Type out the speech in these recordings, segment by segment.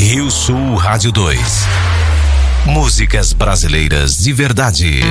Rio Sul Rádio 2. Músicas brasileiras de verdade.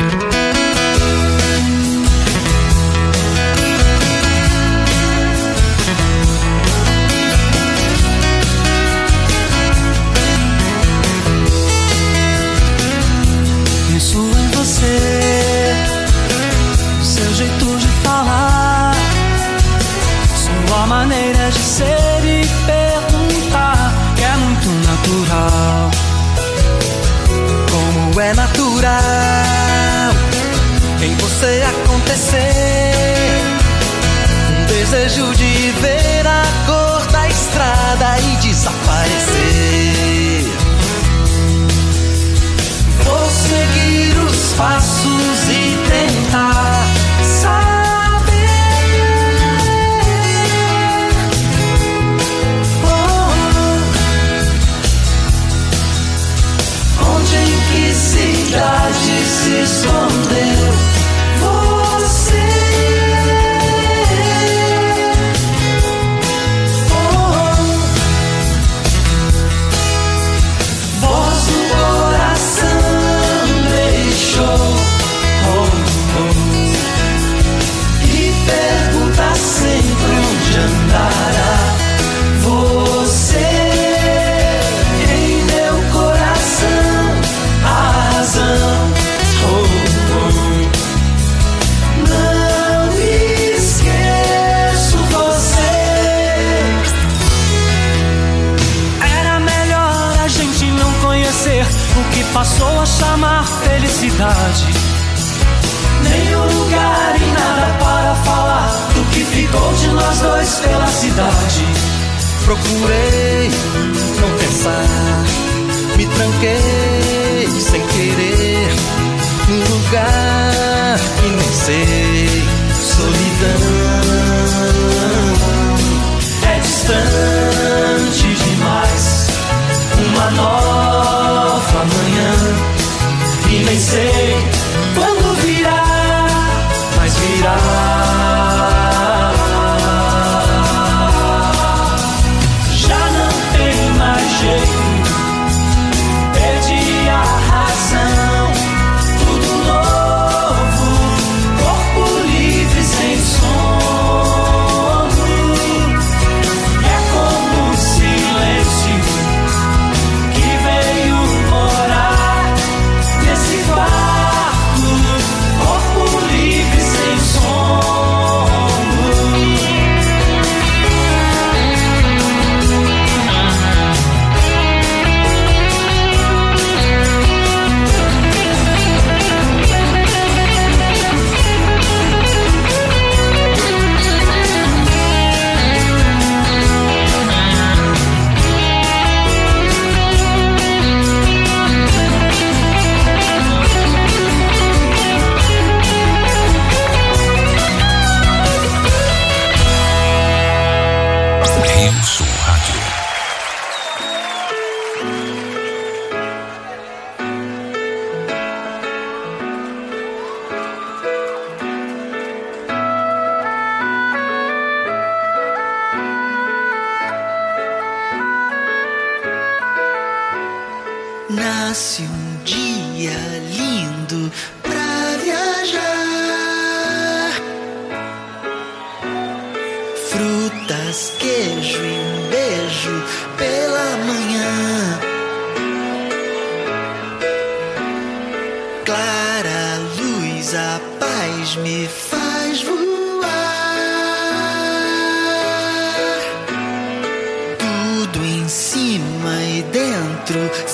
nasce um dia lindo pra viajar. Frutas, queijo e um beijo pela manhã. Clara luz, a paz me faz voar. Tudo em cima e dentro.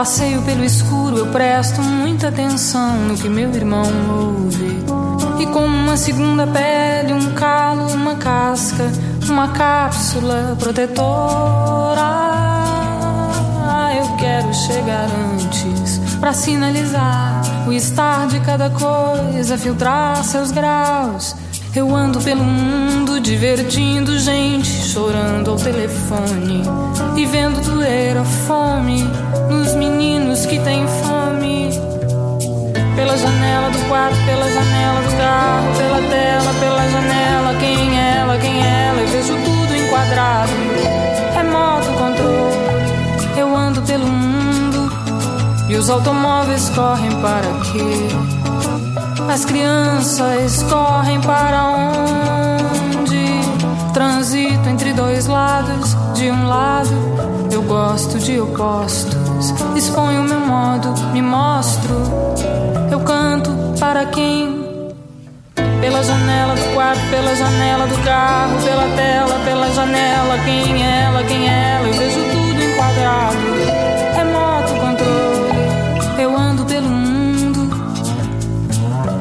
Passeio pelo escuro, eu presto muita atenção no que meu irmão ouve. E como uma segunda pele, um calo, uma casca, uma cápsula protetora. Eu quero chegar antes para sinalizar o estar de cada coisa, filtrar seus graus eu ando pelo mundo divertindo gente, chorando ao telefone e vendo doer a fome nos meninos que têm fome. Pela janela do quarto, pela janela do carro, pela tela, pela janela, quem é ela, quem é ela, eu vejo tudo enquadrado. Remoto controle, eu ando pelo mundo e os automóveis correm para quê? As crianças correm para onde? Transito entre dois lados. De um lado, eu gosto de opostos. Exponho meu modo, me mostro. Eu canto para quem? Pela janela do quarto, pela janela do carro, pela tela, pela janela. Quem é ela, quem é ela? Eu vejo tudo enquadrado. Remoto controle. Eu ando pelo mundo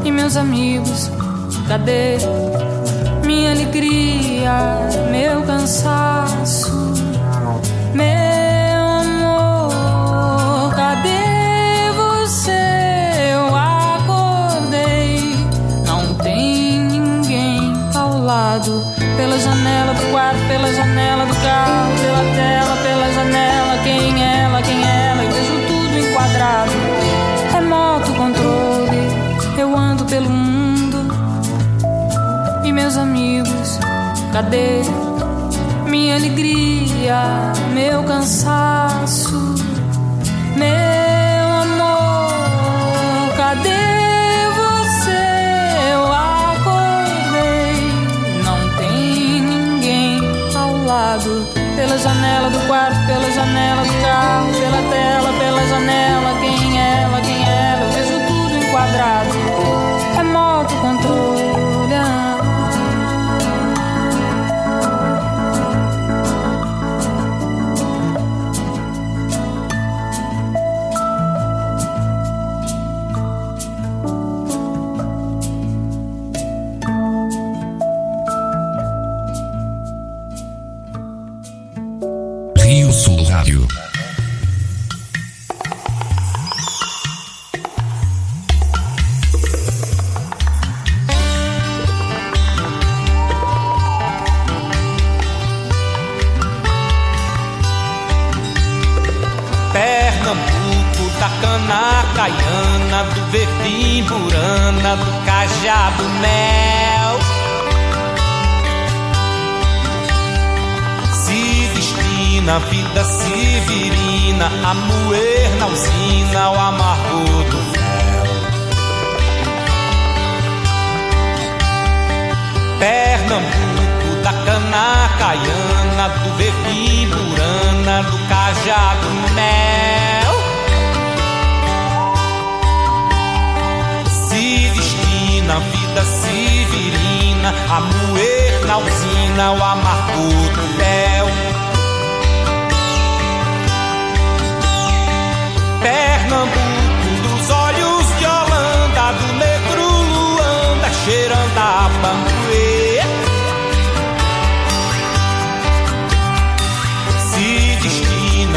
e meus amigos? Cadê minha alegria, meu cansaço, lado. Pela janela do quarto, pela janela do carro, pela tela, pela janela. Quem é ela, quem é ela? Eu vejo tudo enquadrado. Remoto controle eu ando pelo mundo e meus amigos, cadê minha alegria, meu cansaço, lado. Pela janela do quarto, pela janela do carro, pela tela, pela janela, quem é ela, quem é ela, eu vejo tudo enquadrado remoto controle. A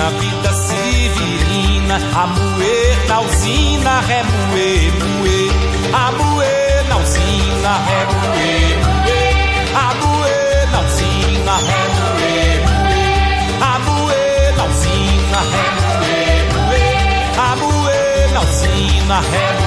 destina a vida severina, a moer na usina, remoer, moer, a moer na usina, ré, moer, moer. A moer na usina, ré, moer, moer. A moer na usina, ré, moer. A moer na usina, ré,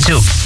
Sul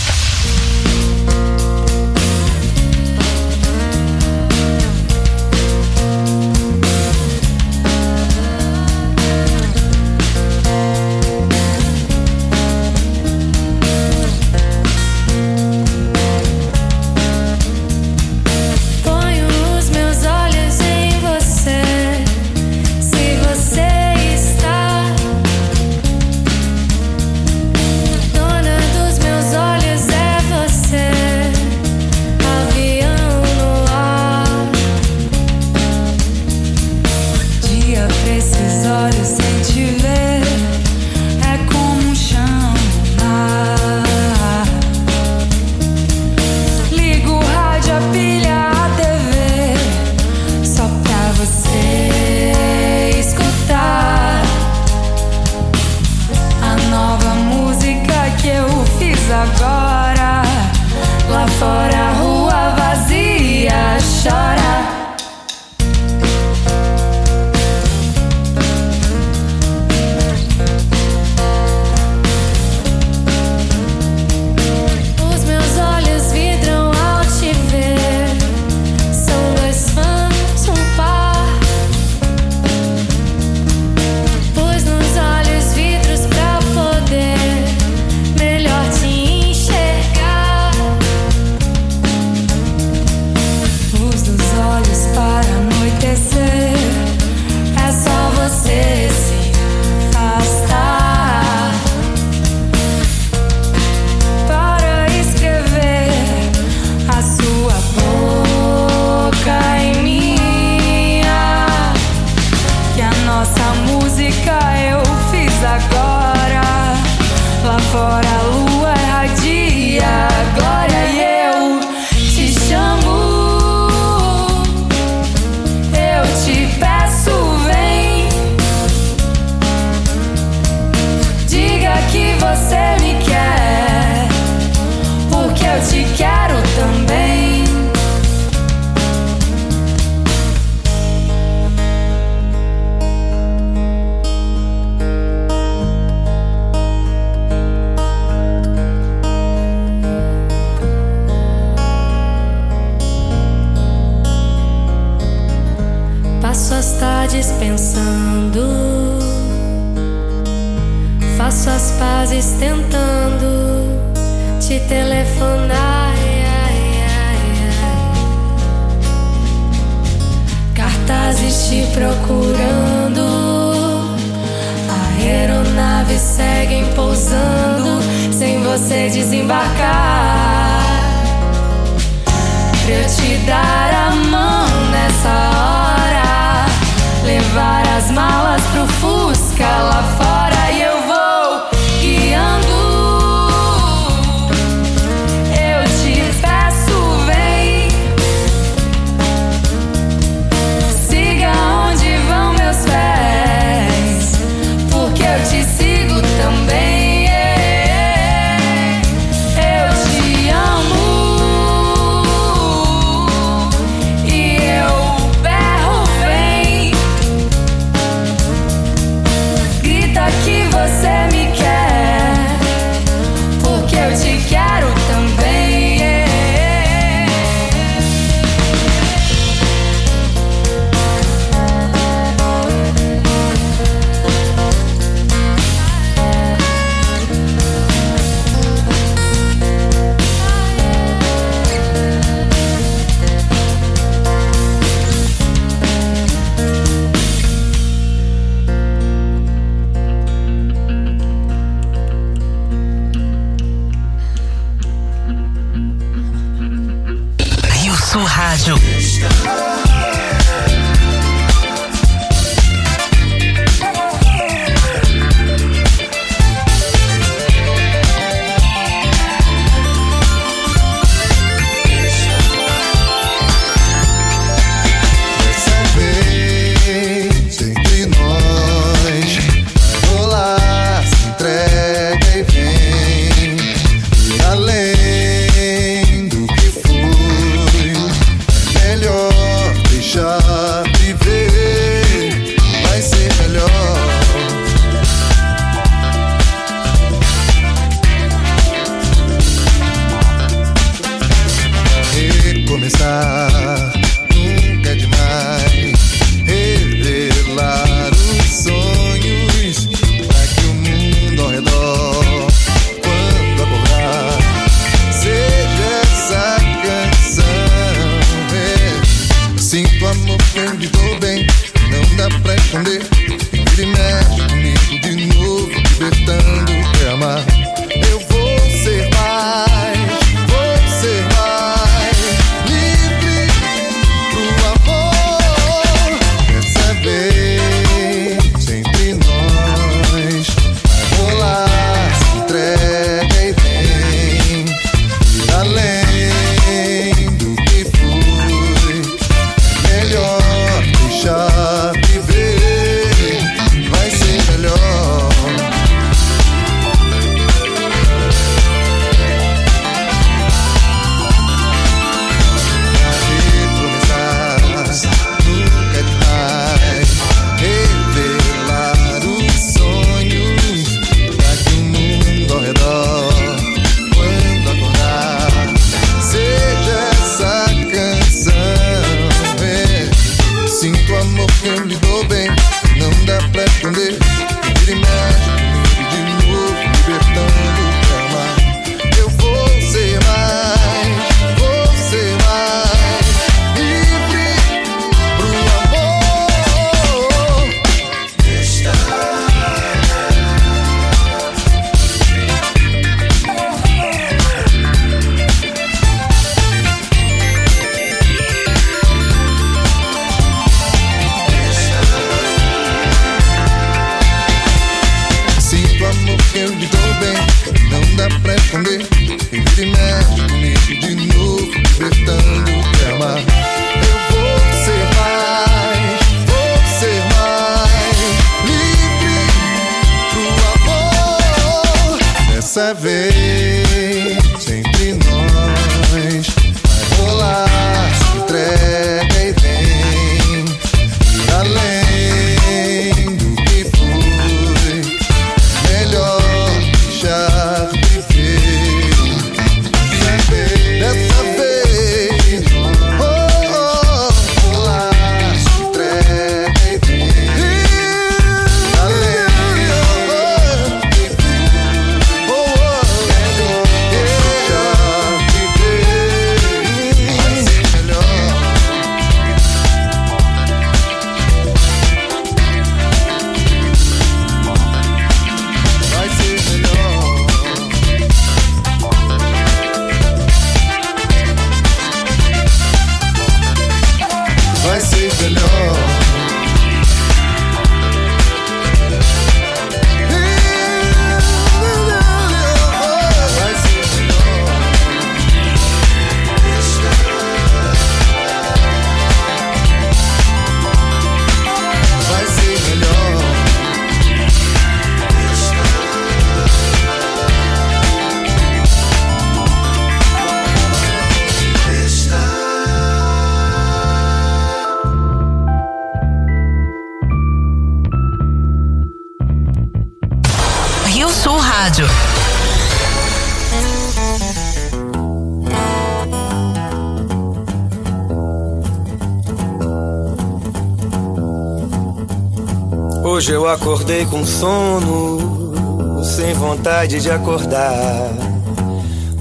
Hoje eu acordei com sono, sem vontade de acordar.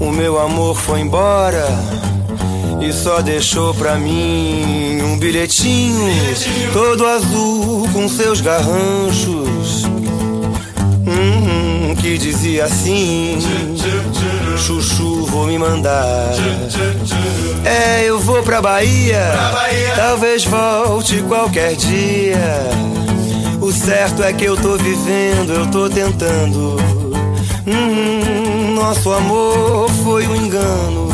O meu amor foi embora e só deixou pra mim um bilhetinho todo azul com seus garranchos. Hum, que dizia assim: Chuchu, vou me mandar. É, eu vou pra Bahia, talvez volte qualquer dia. Certo é que eu tô vivendo, eu tô tentando. Hum, nosso amor foi um engano.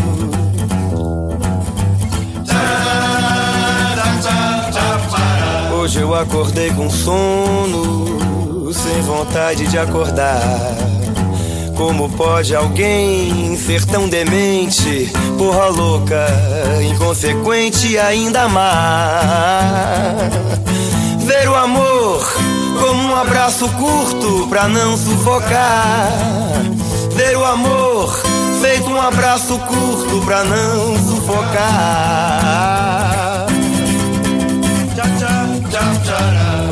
Hoje eu acordei com sono, sem vontade de acordar. Como pode alguém ser tão demente, porra louca, inconsequente ainda amar? Ver o amor como um abraço curto pra não sufocar. Ver o amor feito um abraço curto pra não sufocar.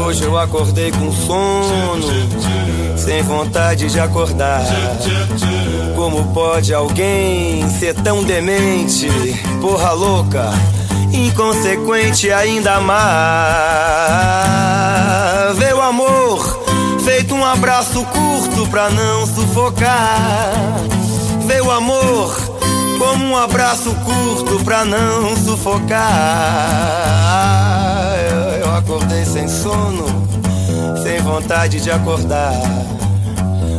Hoje eu acordei com sono, sem vontade de acordar. Como pode alguém ser tão demente, porra louca, inconsequente ainda mais. Veio amor, feito um abraço curto pra não sufocar. Veio amor, como um abraço curto pra não sufocar. Eu acordei sem sono, sem vontade de acordar.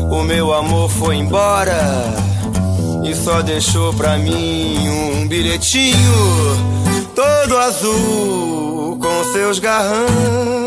O meu amor foi embora e só deixou pra mim um bilhetinho todo azul com seus garranchos.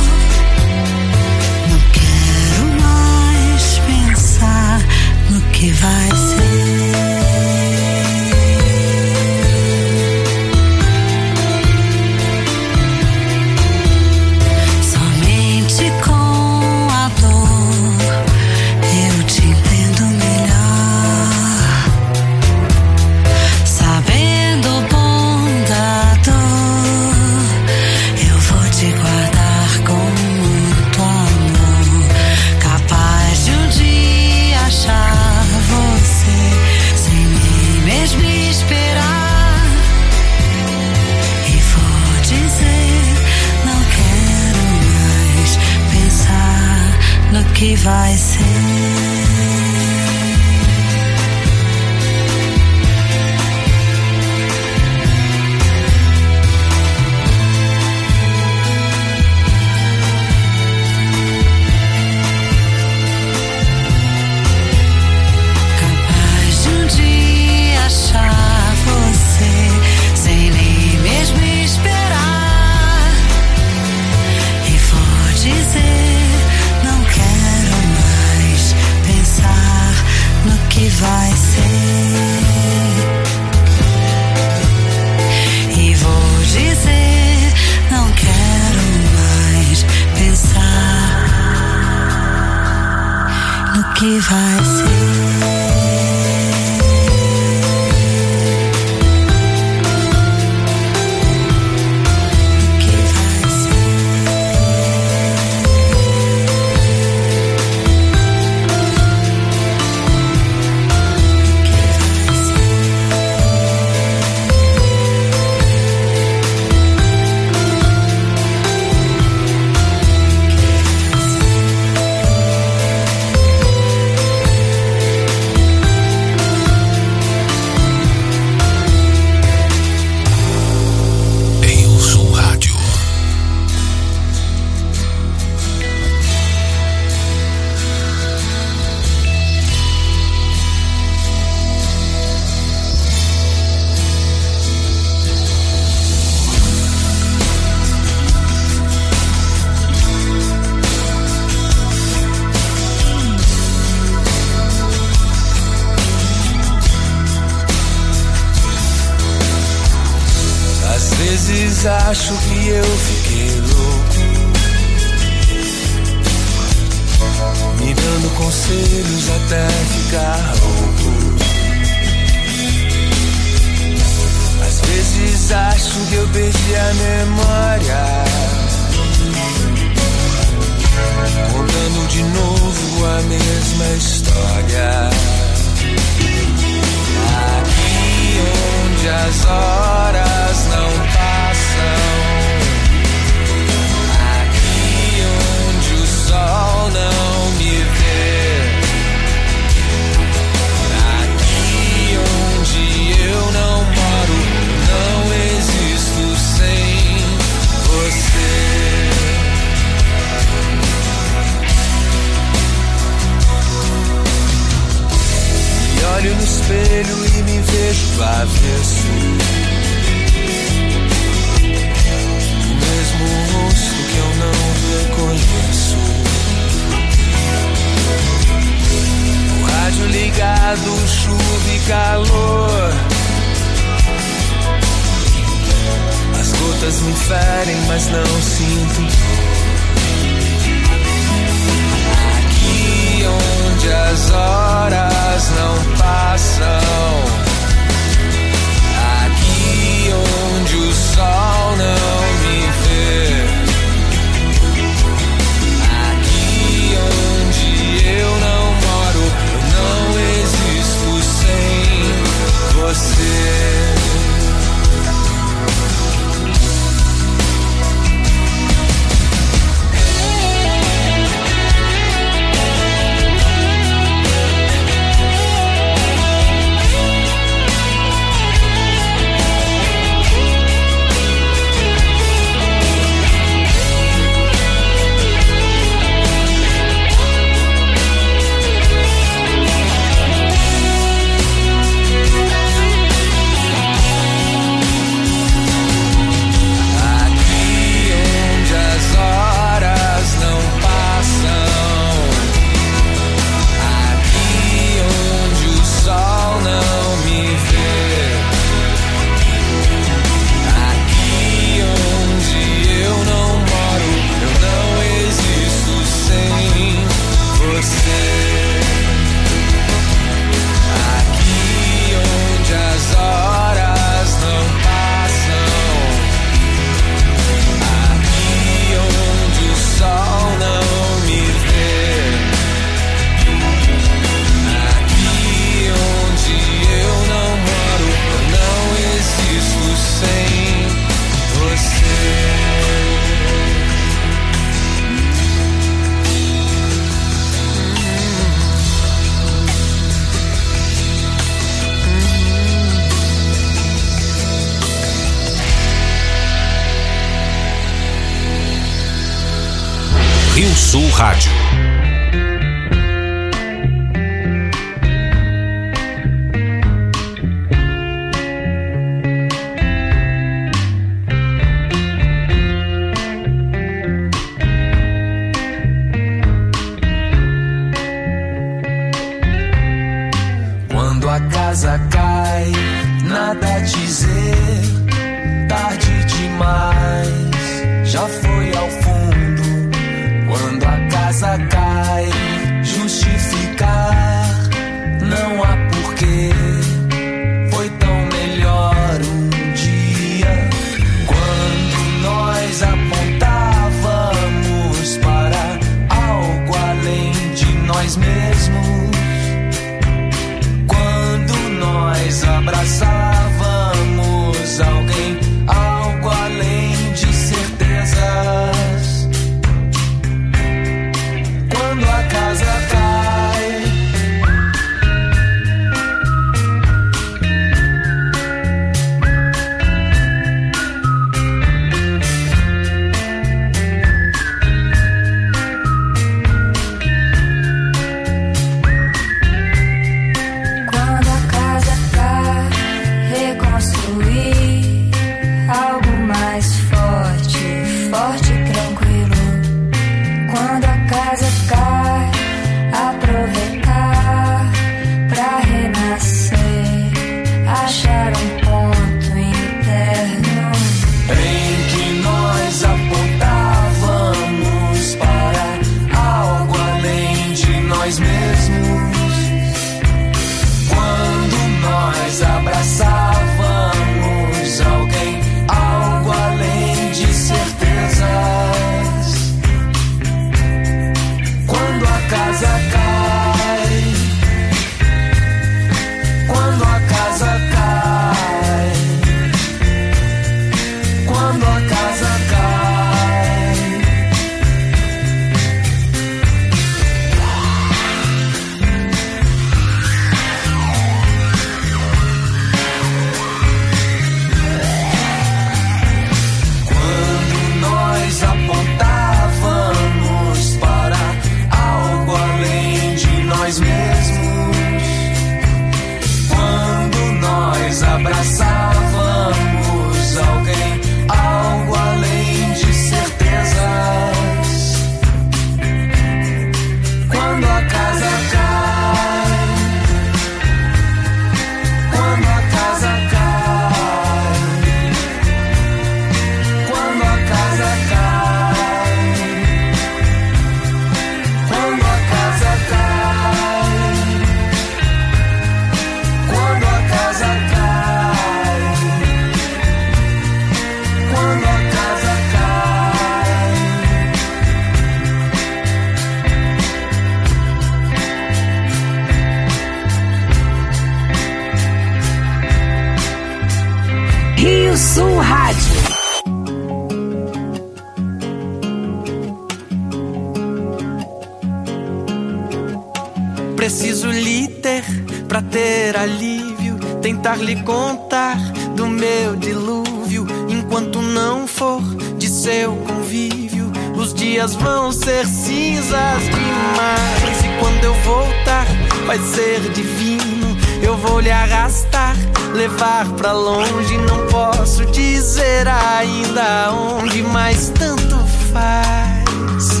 Pra ter alívio. Tentar lhe contar do meu dilúvio. Enquanto não for de seu convívio, os dias vão ser cinzas demais. E quando eu voltar, vai ser divino. Eu vou lhe arrastar, levar pra longe. Não posso dizer ainda onde, mas tanto faz.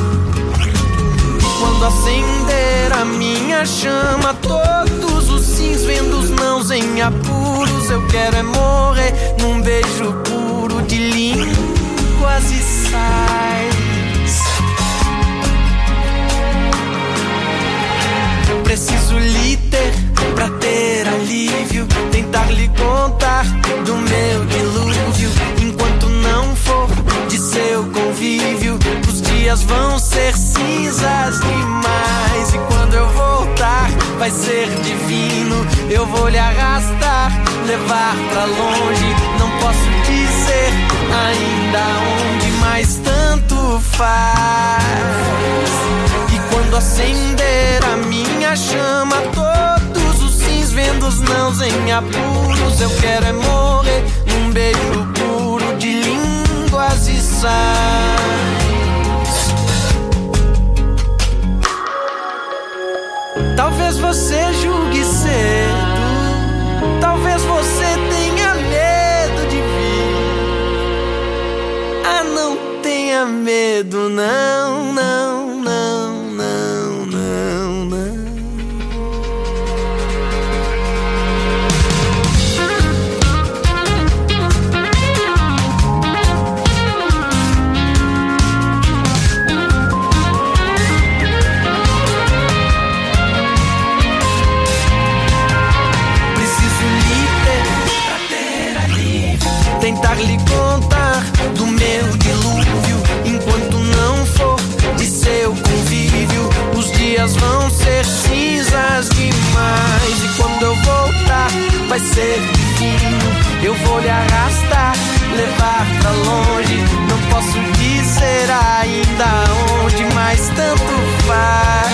E quando acender a minha chama, todos os sims vendo os nãos em apuros. Eu quero é morrer num beijo puro de línguas e sais. Eu preciso lhe pra ter alívio. Tentar lhe contar do meu dilúvio. Enquanto não for de seu convívio, dias vão ser cinzas demais. E quando eu voltar, vai ser divino. Eu vou lhe arrastar, levar pra longe. Não posso dizer ainda onde, mas tanto faz. E quando acender a minha chama, todos os sims vendo os nãos em apuros. Eu quero é morrer num beijo puro de línguas e sais. Talvez você julgue cedo, talvez você tenha medo de vir. Ah, não tenha medo, não, não, vai ser divino. Eu vou lhe arrastar, levar pra longe. Não posso dizer ainda onde, mas tanto faz.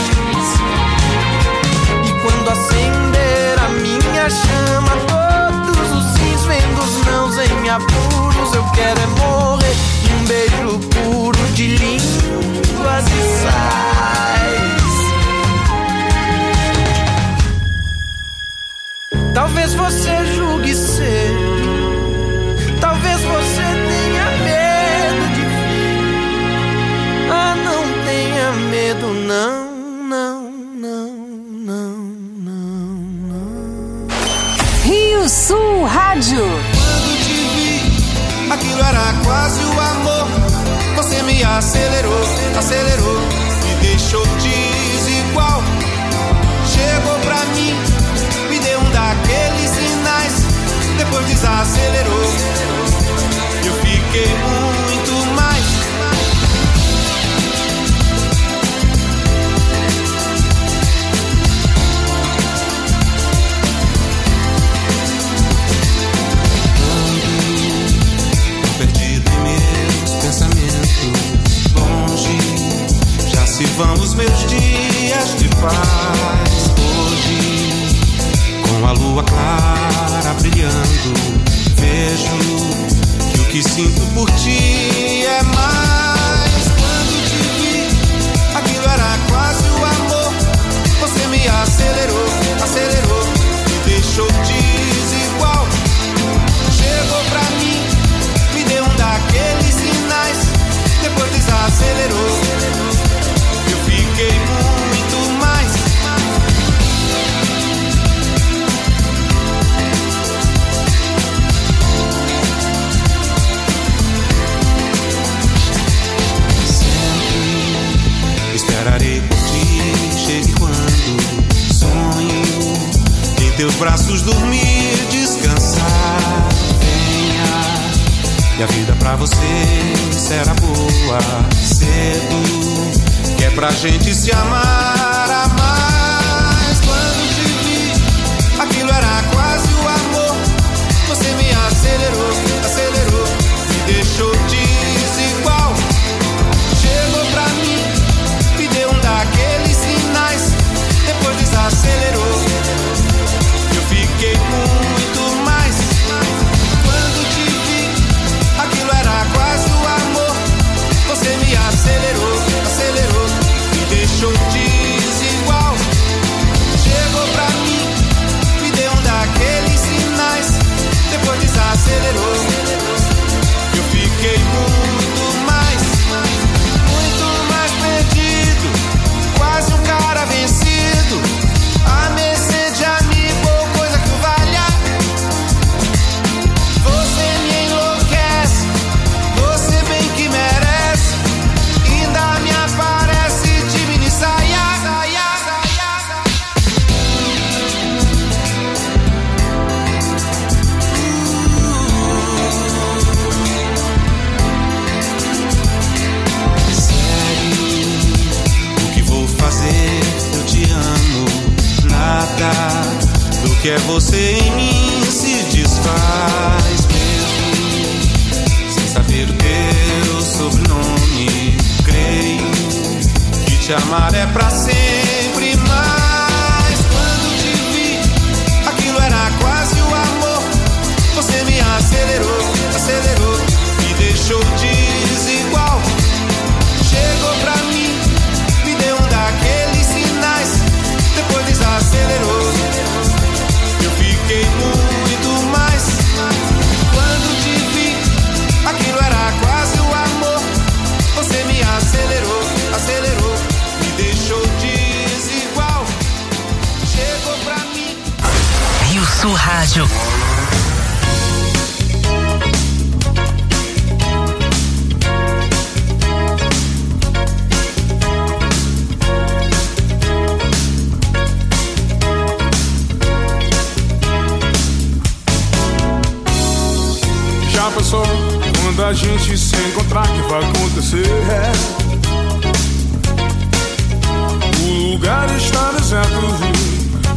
E quando acender a minha chama, todos os sims vendo os nãos em apuros. Eu quero é Talvez você julgue ser, talvez você tenha medo de vir. Ah, não tenha medo, não, não, não, não, não, não. Rio Sul Rádio. Quando te vi, aquilo era quase o amor. Você me acelerou, acelerou, me deixou desigual. Depois desacelerou. Eu fiquei muito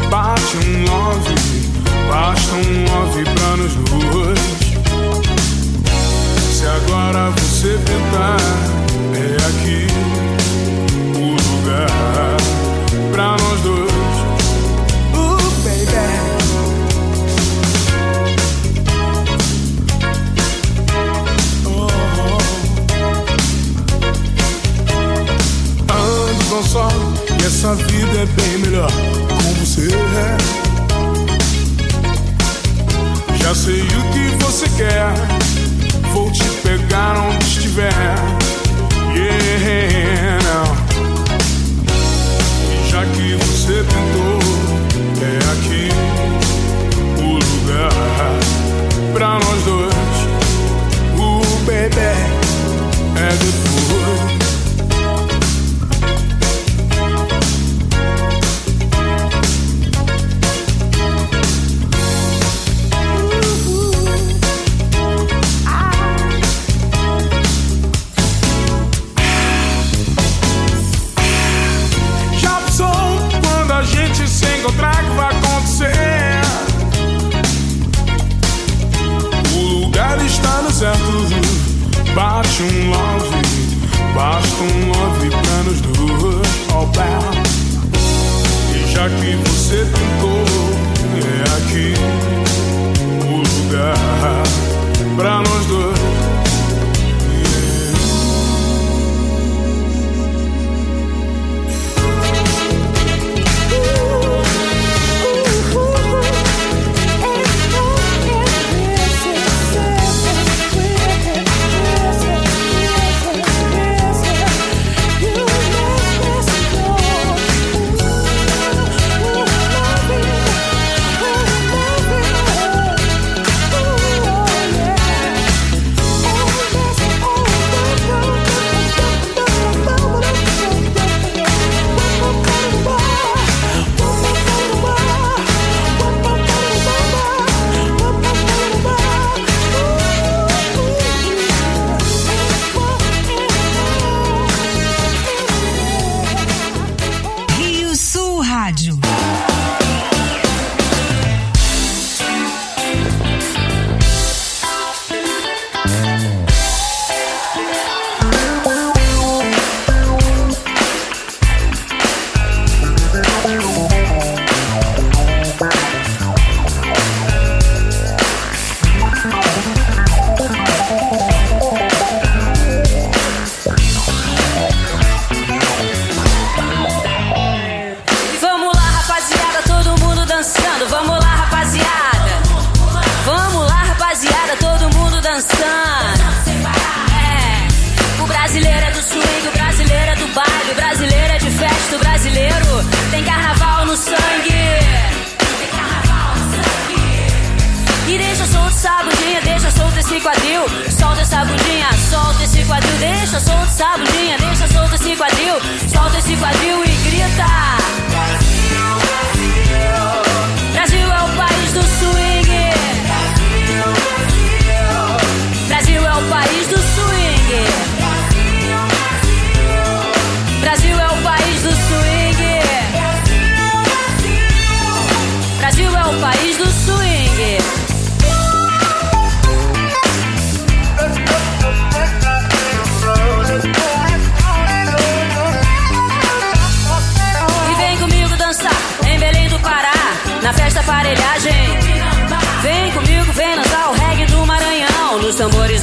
Bate um nove, basta um nove pra nos dois. Se agora você tentar, é aqui o lugar pra nós dois. Uh, baby. Oh. com sol e essa vida é bem melhor. Já sei o que você quer. Vou te pegar onde estiver. Yeah, não. Já que você pintou, é aqui o lugar pra nós dois. O bebê é depois.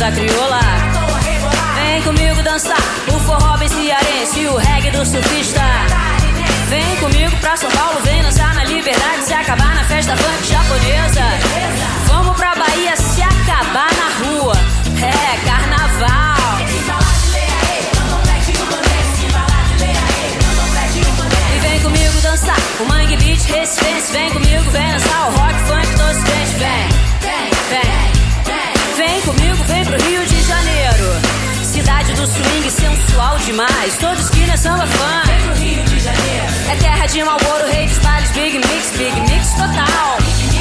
Bailes da crioula. Vem comigo dançar o forró bem cearense e o reggae do surfista. Vem comigo pra São Paulo, vem dançar na liberdade, se acabar na festa funk japonesa. Vamos pra Bahia se acabar na rua. É carnaval. E vem comigo dançar o Mangue Beat Resistência. Vem comigo, vem dançar o rock funk todos crentes. Vem, vem, vem pro Rio de Janeiro. Cidade do swing sensual demais. Toda esquina é samba fã. Vem pro Rio de Janeiro. É terra de Malboro, rei dos bailes, big mix. Big mix total.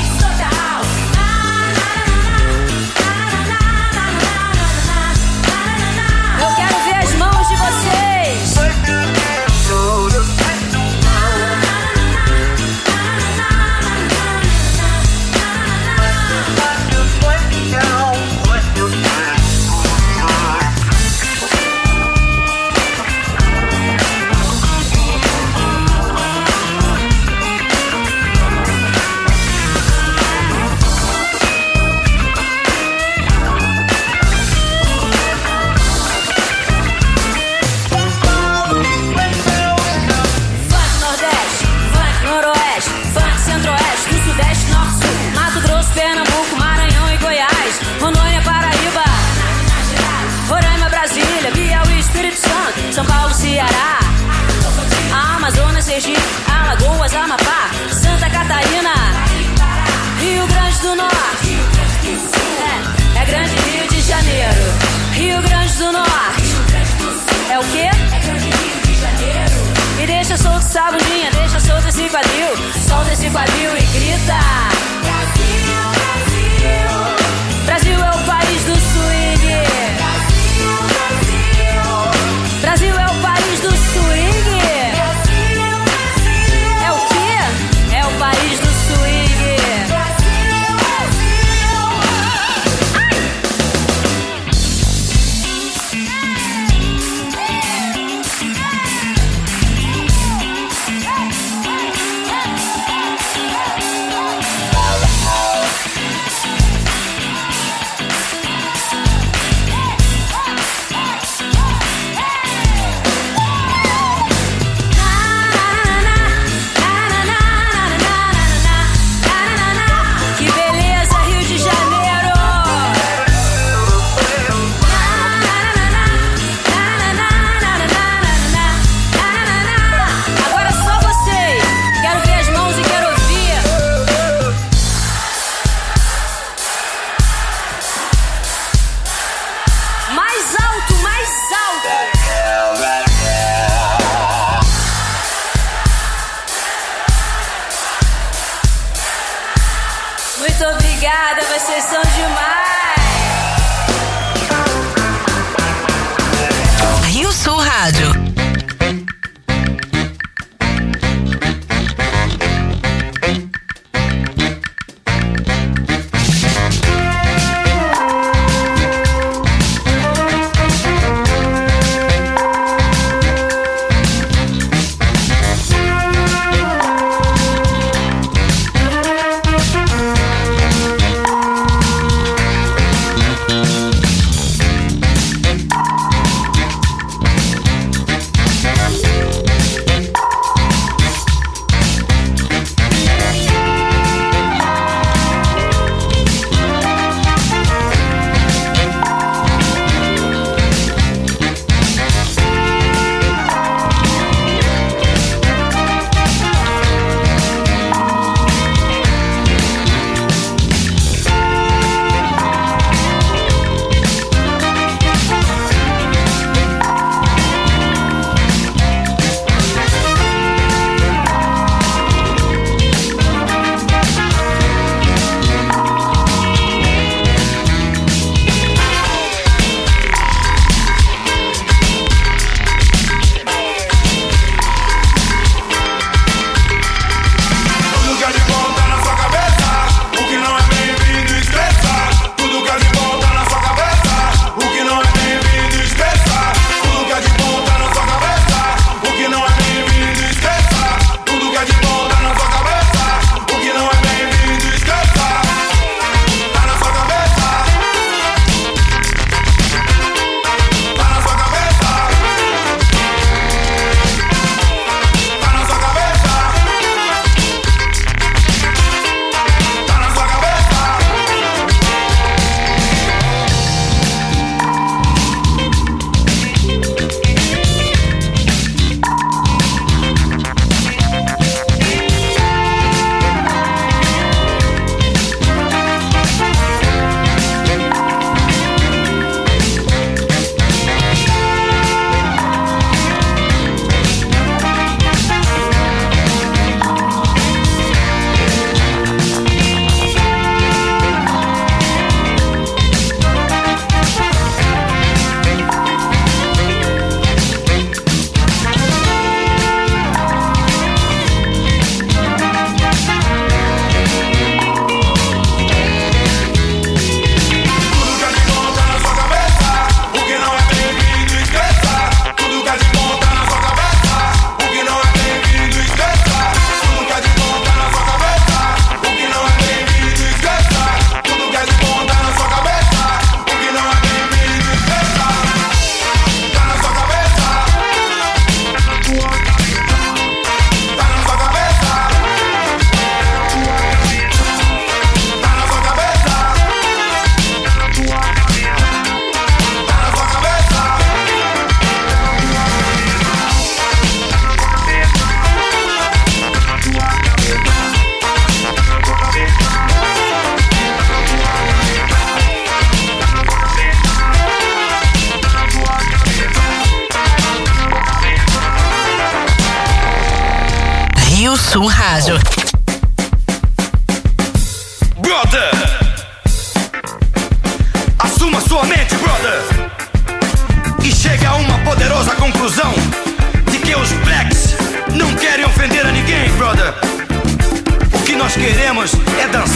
É o quê? E deixa solto essa bundinha, deixa solto esse quadril. Solta esse quadril e grita. Brasil, Brasil. Brasil é o país do swing. Brasil, Brasil. Brasil é o país do swing.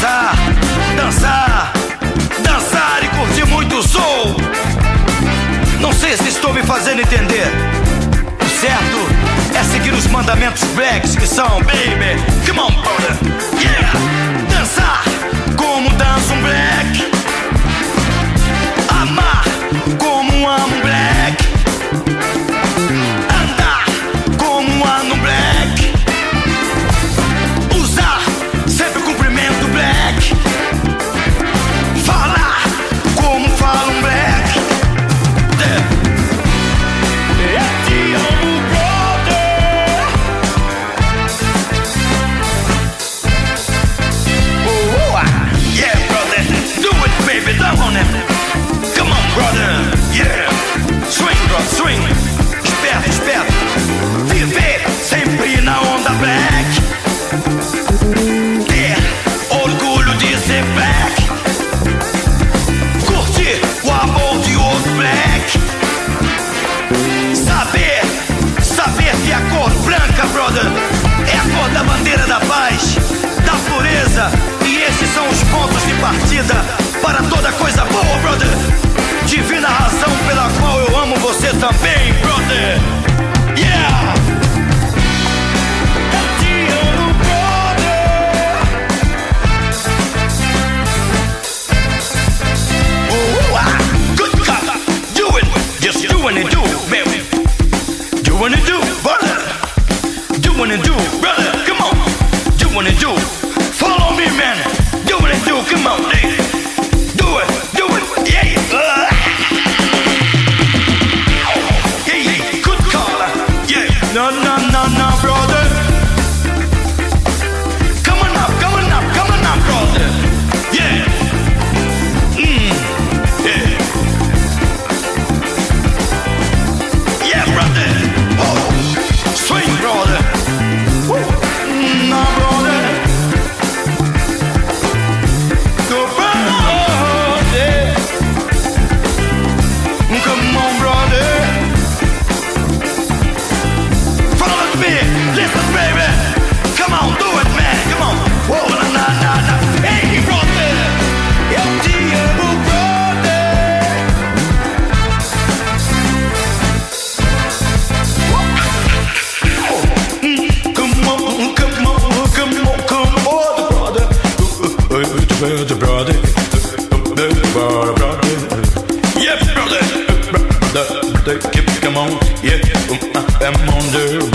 Dançar, dançar, dançar e curtir muito soul. Não sei se estou me fazendo entender. O certo é seguir os mandamentos blacks que são, baby, come on, brother, yeah! Dançar como dança um black. Brother, é a cor da bandeira da paz, da pureza. E esses são os pontos de partida para toda coisa boa, brother. Divina razão pela qual eu amo você também, brother. Yeah! Just do what it do, baby. Do what it do, brother. It do, brother. Come on, do it do. Follow me, man. Do what it do. Come on, hey. Yeah, I'm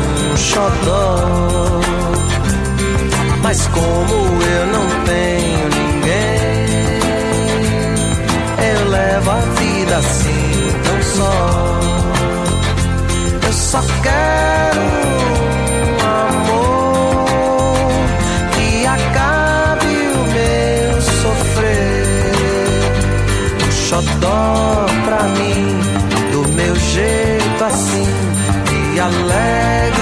um xodó. Mas como eu não tenho ninguém, eu levo a vida assim tão só. Eu só quero um amor que acabe o meu sofrer. Um xodó pra mim, do meu jeito assim, me alegra.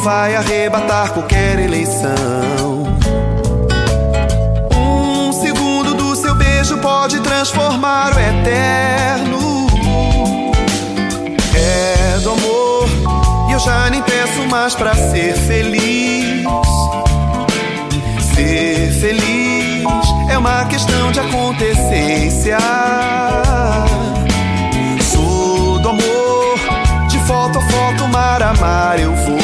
vai arrebatar qualquer eleição. Um segundo do seu beijo pode transformar o eterno. É do amor, e eu já nem peço mais pra ser feliz. Ser feliz é uma questão de acontecência. Sou do amor, de foto a foto, mar a mar eu vou.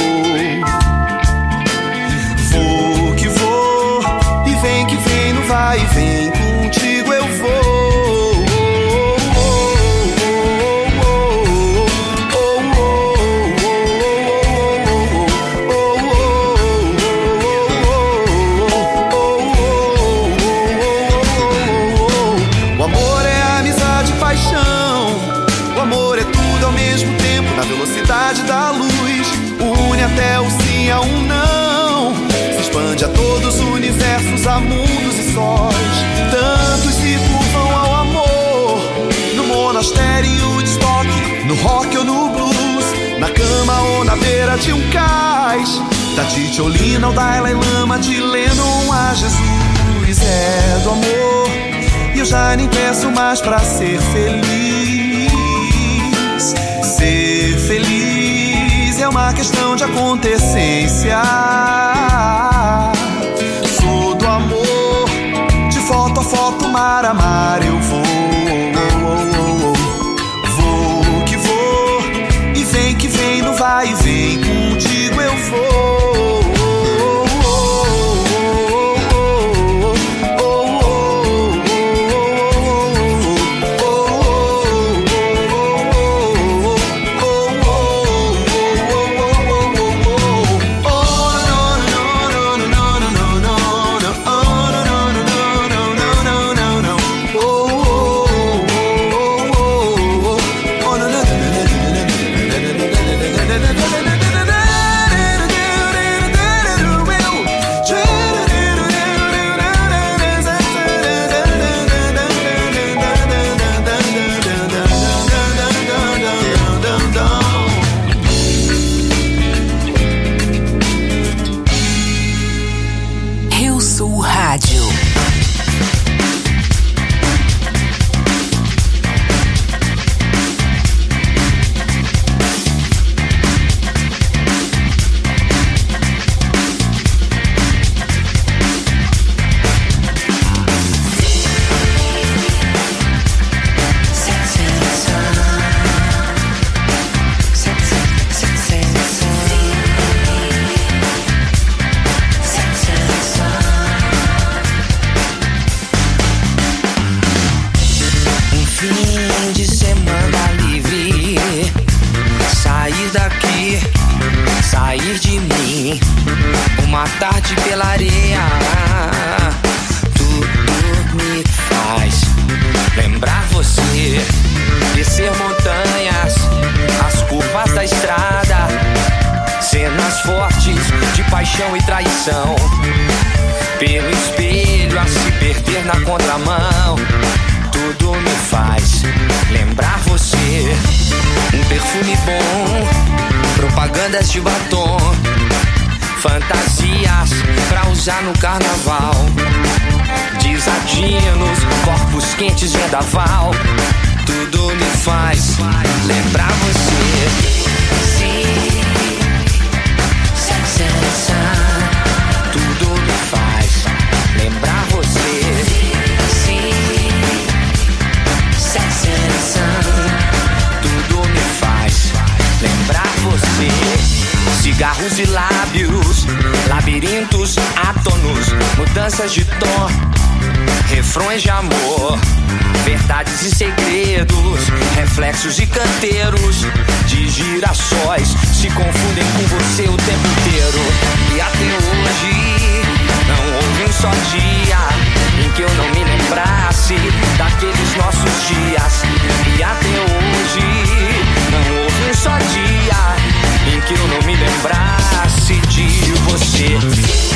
Da Da Titiolina ao Dalai Lama de lendo um a Jesus. É do amor E eu já nem peço mais pra ser feliz. Ser feliz É uma questão de acontecência. Sou do amor De foto a foto, mar a mar eu vou propagandas de batom. Fantasias pra usar no carnaval. Desatinos, corpos quentes, vendaval. Tudo me faz lembrar você. Sim, tudo Cigarros e lábios, labirintos átonos, mudanças de tom, refrões de amor, verdades e segredos, reflexos e canteiros de girassóis se confundem com você o tempo inteiro. E até hoje não houve um só dia em que eu não me lembrasse daqueles nossos dias. E até hoje não houve um só dia em que eu não me lembrasse de você. Tudo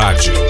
Rádio.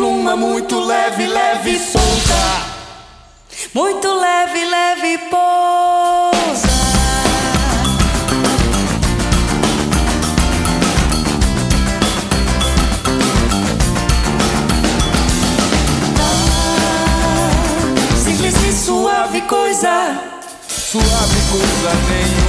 pluma muito leve, leve solta. Muito leve, leve pousa. Simples e suave coisa. Suave coisa nenhuma.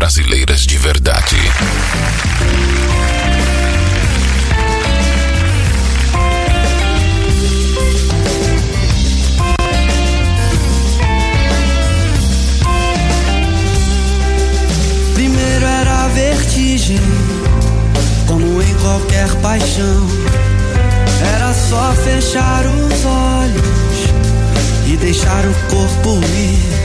brasileiras de verdade. Primeiro era vertigem, como em qualquer paixão. Era só fechar os olhos e deixar o corpo ir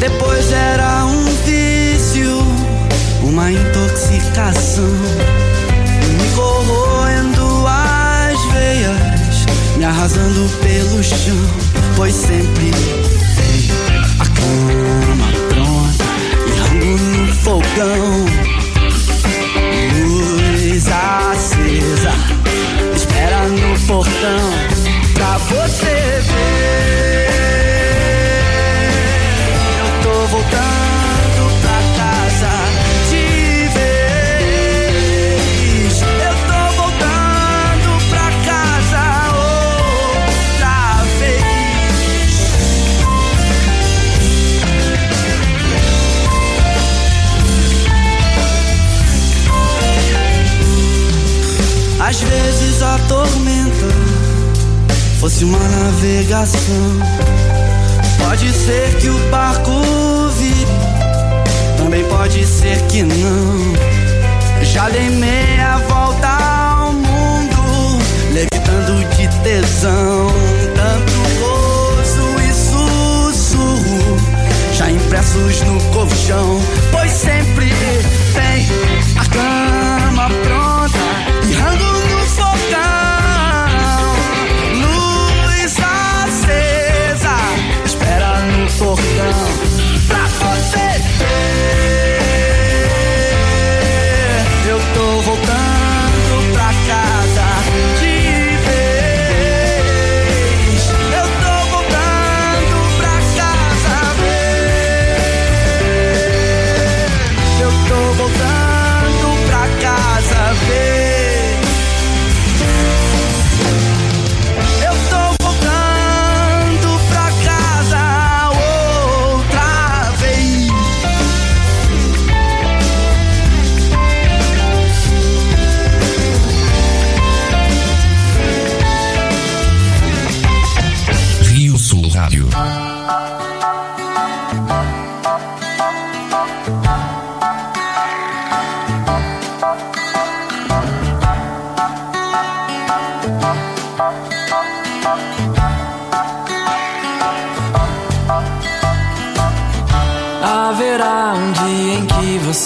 Depois era um vício, uma intoxicação, me corroendo as veias, me arrasando pelo chão, pois sempre tem a cama pronta e rango no fogão, luz acesa, espera no portão pra você A tormenta fosse uma navegação. Pode ser que o barco vire, também pode ser que não. Já dei meia volta ao mundo, levitando de tesão. Tanto gozo e sussurro, já impressos no colchão. Pois sempre tem a cama pronta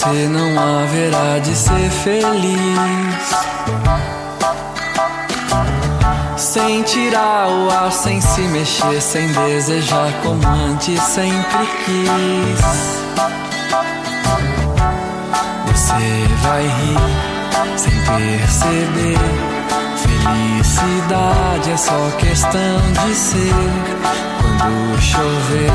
você não haverá de ser feliz. Sem tirar o ar, sem se mexer, sem desejar como antes sempre quis. Você vai rir sem perceber. Felicidade é só questão de ser. Quando chover,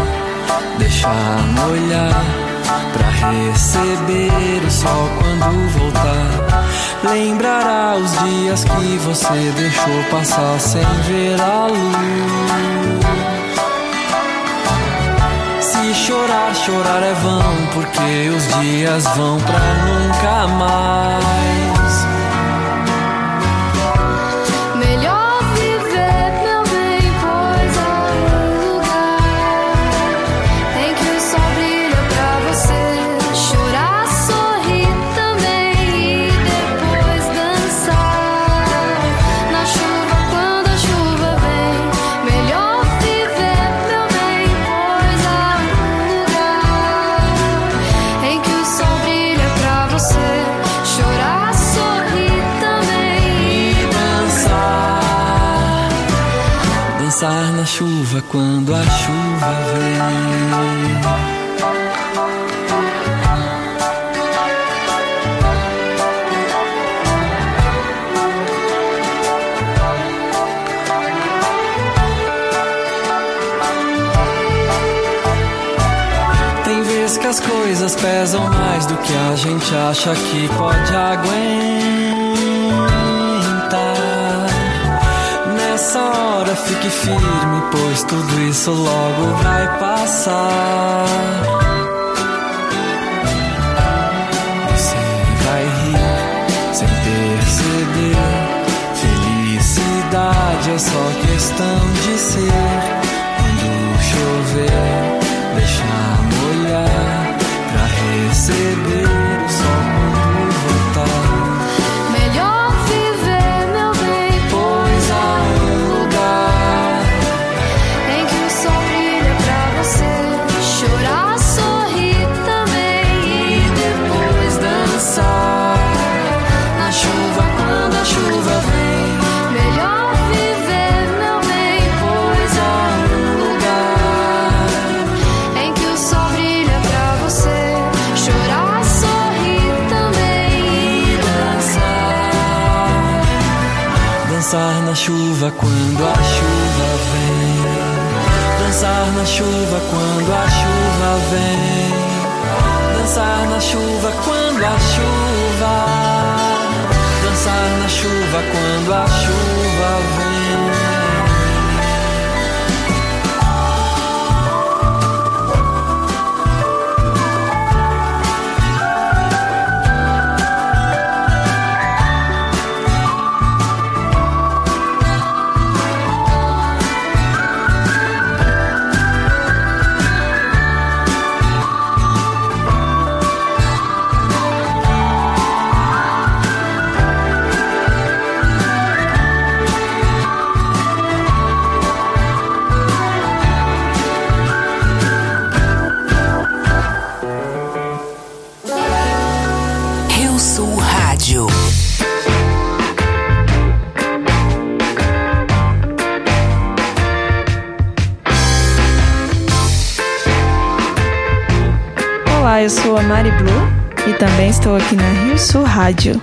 deixar molhar pra receber o sol quando voltar. Lembrará os dias que você deixou passar sem ver a luz. Se chorar, chorar é vão, porque os dias vão pra nunca mais. Quando a chuva vem. Tem vezes que as coisas pesam mais do que a gente acha que pode aguentar. Nada fique firme, pois tudo isso logo vai passar. Você vai rir sem perceber. Felicidade é só questão de ser. Quando chover, deixa molhar pra receber. chuva quando a chuva vem. Dançar na chuva quando a chuva vem. Dançar na chuva quando a chuva. Dançar na chuva quando a chuva. Mari Blue e também estou aqui na Rio Sul Rádio.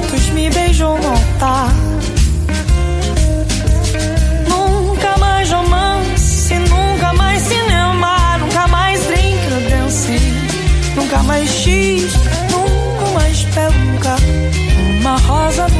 fotos me beijou no altar. Nunca mais romance, nunca mais cinema, nunca mais drink dance, nunca mais X, nunca mais peluca, uma rosa no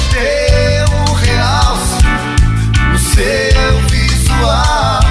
Teu realce no seu visual.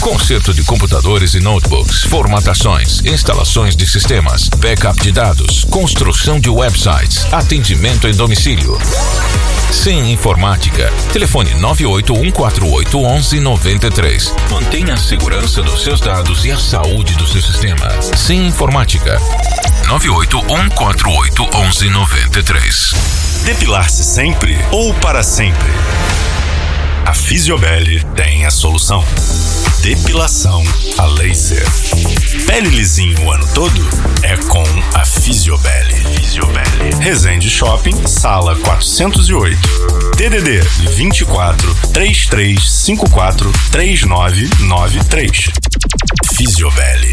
Conserto de computadores e notebooks, formatações, instalações de sistemas, backup de dados, construção de websites, atendimento em domicílio. Sim Informática. Telefone 981481193. Mantenha a segurança dos seus dados e a saúde do seu sistema. Sim Informática. 981481193. Depilar-se sempre ou para sempre? A Fisiobel tem a solução. Depilação a laser. Pele lisinho o ano todo? É com a Fisiobel. Fisiobel. Resende Shopping, sala 408. DDD 24 3354 3993. Fisiobel.